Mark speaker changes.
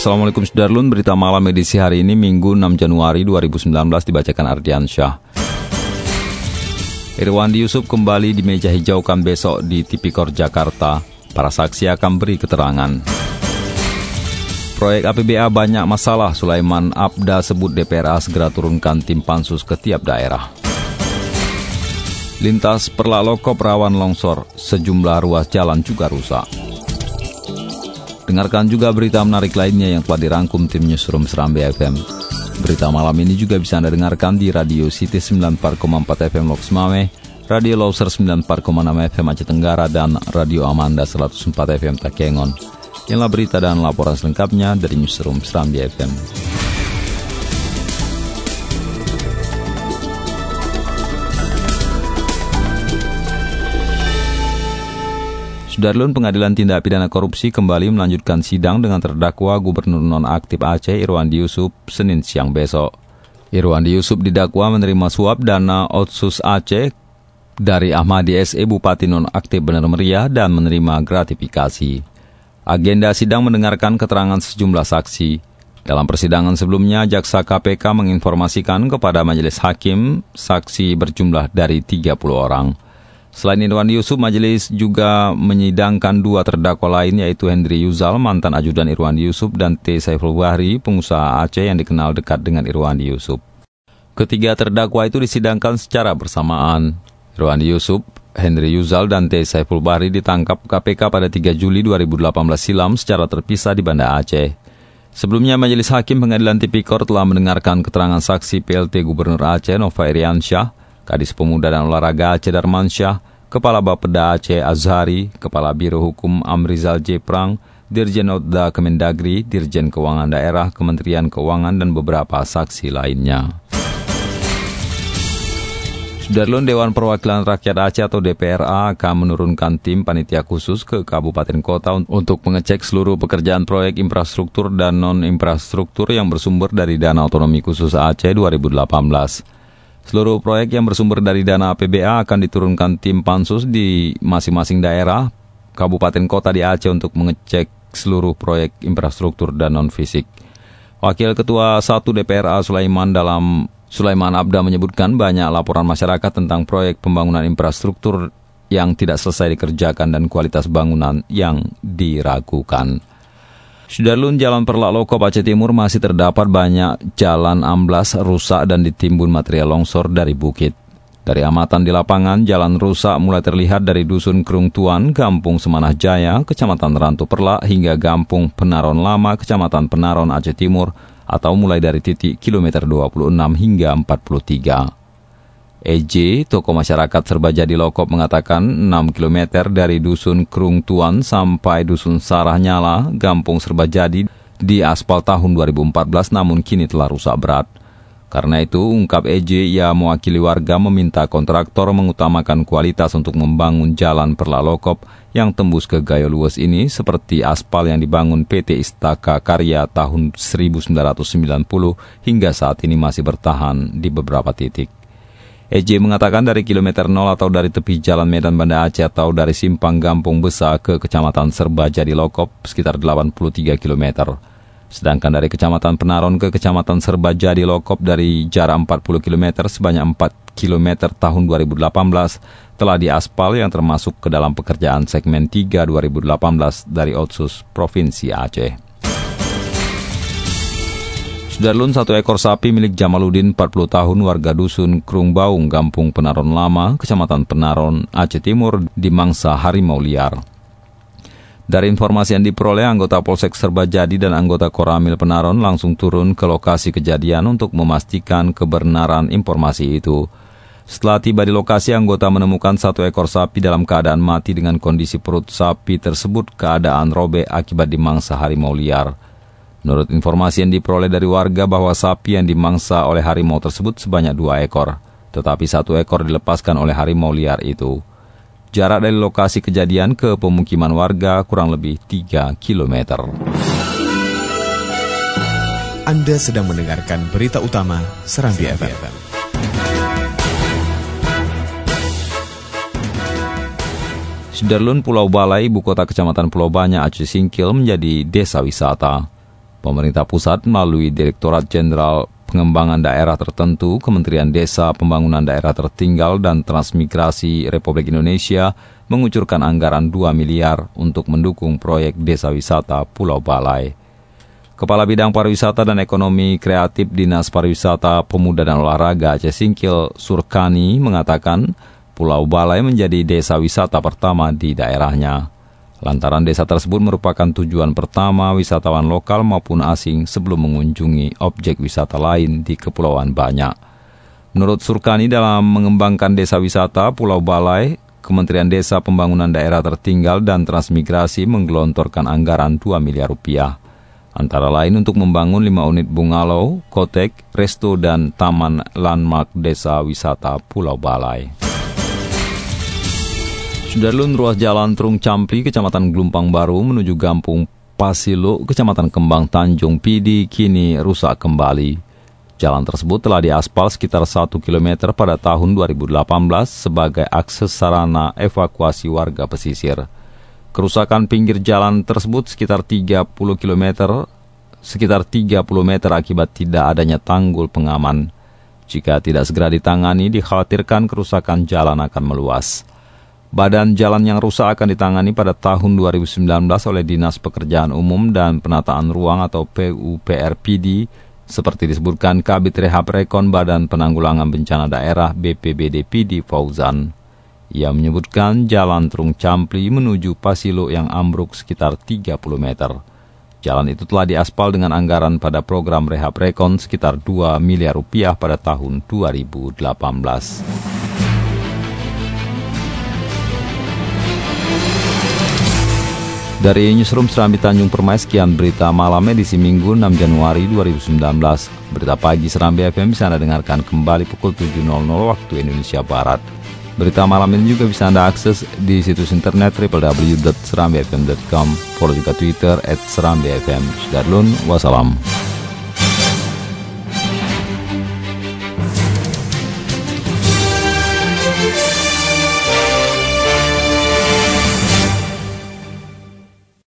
Speaker 1: Assalamualaikum Sudarlun, berita malam edisi hari ini Minggu 6 Januari 2019 dibacakan Ardian Syah. Irwandi Yusuf kembali di meja hijaukan besok di Tipikor Jakarta. Para saksi akan beri keterangan. Proyek APBA banyak masalah, Sulaiman Abda sebut DPRA segera turunkan tim pansus ke tiap daerah. Lintas Perlalokop rawan longsor, sejumlah ruas jalan juga rusak. Dengarkan juga berita menarik lainnya yang telah dirangkum tim Newsroom Seram BFM. Berita malam ini juga bisa Anda dengarkan di Radio City 94,4 FM Loks Mame, Radio Loser 94,6 FM Aceh Tenggara, dan Radio Amanda 104 FM Takengon. Inilah berita dan laporan selengkapnya dari Newsroom Seram BFM. Sudarlun Pengadilan Tindak Pidana Korupsi kembali melanjutkan sidang dengan terdakwa Gubernur Nonaktif Aceh Irwandi Yusuf Senin siang besok. Irwandi Yusuf didakwa menerima suap dana Otsus Aceh dari Ahmadi SE Bupati Nonaktif Benar Meriah dan menerima gratifikasi. Agenda sidang mendengarkan keterangan sejumlah saksi. Dalam persidangan sebelumnya, Jaksa KPK menginformasikan kepada Majelis Hakim saksi berjumlah dari 30 orang. Selain Irwandi Yusuf, majelis juga menyidangkan dua terdakwa lain yaitu Hendri Yuzal, mantan ajudan Irwandi Yusuf, dan T. Saiful Bahri, pengusaha Aceh yang dikenal dekat dengan Irwandi Yusuf. Ketiga terdakwa itu disidangkan secara bersamaan. Irwandi Yusuf, Henry Yuzal, dan T. Saiful Bahri ditangkap KPK pada 3 Juli 2018 silam secara terpisah di Banda Aceh. Sebelumnya, Majelis Hakim Pengadilan Tipikor telah mendengarkan keterangan saksi PLT Gubernur Aceh Nova Iriansyah, Kadis Pemuda dan Olahraga Aceh Darmansyah, Kepala Bapeda Aceh Azhari, Kepala Biro Hukum Amrizal J. Prang, Dirjen Odda Kemendagri, Dirjen Keuangan Daerah, Kementerian Keuangan, dan beberapa saksi lainnya. Sudarlun Dewan Perwakilan Rakyat Aceh atau DPRA akan menurunkan tim panitia khusus ke kabupaten kota untuk mengecek seluruh pekerjaan proyek infrastruktur dan non-infrastruktur yang bersumber dari dana otonomi khusus Aceh 2018. Seluruh proyek yang bersumber dari dana APBA akan diturunkan tim pansus di masing-masing daerah, kabupaten kota di Aceh untuk mengecek seluruh proyek infrastruktur dan non-fisik. Wakil Ketua 1 DPRA Sulaiman dalam Sulaiman Abda menyebutkan banyak laporan masyarakat tentang proyek pembangunan infrastruktur yang tidak selesai dikerjakan dan kualitas bangunan yang diragukan. Sudarlun Jalan Perlak Loko Aceh Timur masih terdapat banyak jalan amblas, rusak dan ditimbun material longsor dari bukit. Dari amatan di lapangan, jalan rusak mulai terlihat dari Dusun Kerung Tuan, Kampung Semanah Jaya, Kecamatan Rantu Perlak, hingga Gampung Penaron Lama, Kecamatan Penaron Aceh Timur, atau mulai dari titik kilometer 26 hingga 43. EJ, toko masyarakat Serbajadi Lokop mengatakan 6 km dari Dusun Kerung Tuan sampai Dusun Sarah Nyala, Gampung Serbajadi di aspal tahun 2014 namun kini telah rusak berat. Karena itu, ungkap EJ ia mewakili warga meminta kontraktor mengutamakan kualitas untuk membangun jalan Perlalokop yang tembus ke Gayo Luas ini seperti aspal yang dibangun PT Istaka Karya tahun 1990 hingga saat ini masih bertahan di beberapa titik. EJ mengatakan dari kilometer 0 atau dari tepi jalan Medan Banda Aceh atau dari simpang Gampung Besar ke Kecamatan Serbaja di Lokop sekitar 83 kilometer. Sedangkan dari Kecamatan Penaron ke Kecamatan Serbajadi Lokop dari jarak 40 km sebanyak 4 km tahun 2018 telah diaspal yang termasuk ke dalam pekerjaan segmen 3 2018 dari Otsus Provinsi Aceh. Sudarlun satu ekor sapi milik Jamaludin 40 tahun warga dusun Krung Baung, Gampung Penaron Lama, Kecamatan Penaron, Aceh Timur dimangsa harimau liar. Dari informasi yang diperoleh, anggota Polsek Serbajadi dan anggota Koramil Penaron langsung turun ke lokasi kejadian untuk memastikan kebenaran informasi itu. Setelah tiba di lokasi, anggota menemukan satu ekor sapi dalam keadaan mati dengan kondisi perut sapi tersebut keadaan robek akibat dimangsa harimau liar. Menurut informasi yang diperoleh dari warga bahwa sapi yang dimangsa oleh harimau tersebut sebanyak dua ekor, tetapi satu ekor dilepaskan oleh harimau liar itu. Jarak dari lokasi kejadian ke pemukiman warga kurang lebih 3 km.
Speaker 2: Anda sedang mendengarkan berita utama Serambi FM.
Speaker 1: Sudarlun Pulau Balai, ibu kota kecamatan Pulau Banyak, Aceh Singkil menjadi desa wisata. Pemerintah pusat melalui Direktorat Jenderal Pengembangan Daerah Tertentu, Kementerian Desa, Pembangunan Daerah Tertinggal, dan Transmigrasi Republik Indonesia mengucurkan anggaran 2 miliar untuk mendukung proyek desa wisata Pulau Balai. Kepala Bidang Pariwisata dan Ekonomi Kreatif Dinas Pariwisata Pemuda dan Olahraga Aceh Singkil Surkani mengatakan Pulau Balai menjadi desa wisata pertama di daerahnya. Lantaran desa tersebut merupakan tujuan pertama wisatawan lokal maupun asing sebelum mengunjungi objek wisata lain di Kepulauan Banyak. Menurut Surkani dalam mengembangkan desa wisata Pulau Balai, Kementerian Desa Pembangunan Daerah Tertinggal dan Transmigrasi menggelontorkan anggaran 2 miliar rupiah. Antara lain untuk membangun 5 unit bungalow, kotek, resto, dan taman landmark desa wisata Pulau Balai. Sudarlun ruas jalan Trung Campli, Kecamatan Gelumpang Baru menuju Gampung Pasilo, Kecamatan Kembang Tanjung Pidi, kini rusak kembali. Jalan tersebut telah diaspal sekitar 1 km pada tahun 2018 sebagai akses sarana evakuasi warga pesisir. Kerusakan pinggir jalan tersebut sekitar 30 km, sekitar 30 meter akibat tidak adanya tanggul pengaman. Jika tidak segera ditangani, dikhawatirkan kerusakan jalan akan meluas. Badan jalan yang rusak akan ditangani pada tahun 2019 oleh Dinas Pekerjaan Umum dan Penataan Ruang atau PUPRPD seperti disebutkan Kabit Rehab Rekon Badan Penanggulangan Bencana Daerah BPBD PD Fauzan. Ia menyebutkan jalan Trung Campli menuju Pasilo yang ambruk sekitar 30 meter. Jalan itu telah diaspal dengan anggaran pada program Rehab Rekon sekitar 2 miliar rupiah pada tahun 2018. Dari Newsroom Serambi Tanjung Permai, sekian berita malam edisi Minggu 6 Januari 2019. Berita pagi Serambi FM bisa Anda dengarkan kembali pukul 7.00 waktu Indonesia Barat. Berita malam ini juga bisa Anda akses di situs internet www.serambifm.com, follow juga Twitter at Serambi FM. Sudarlun, wassalam.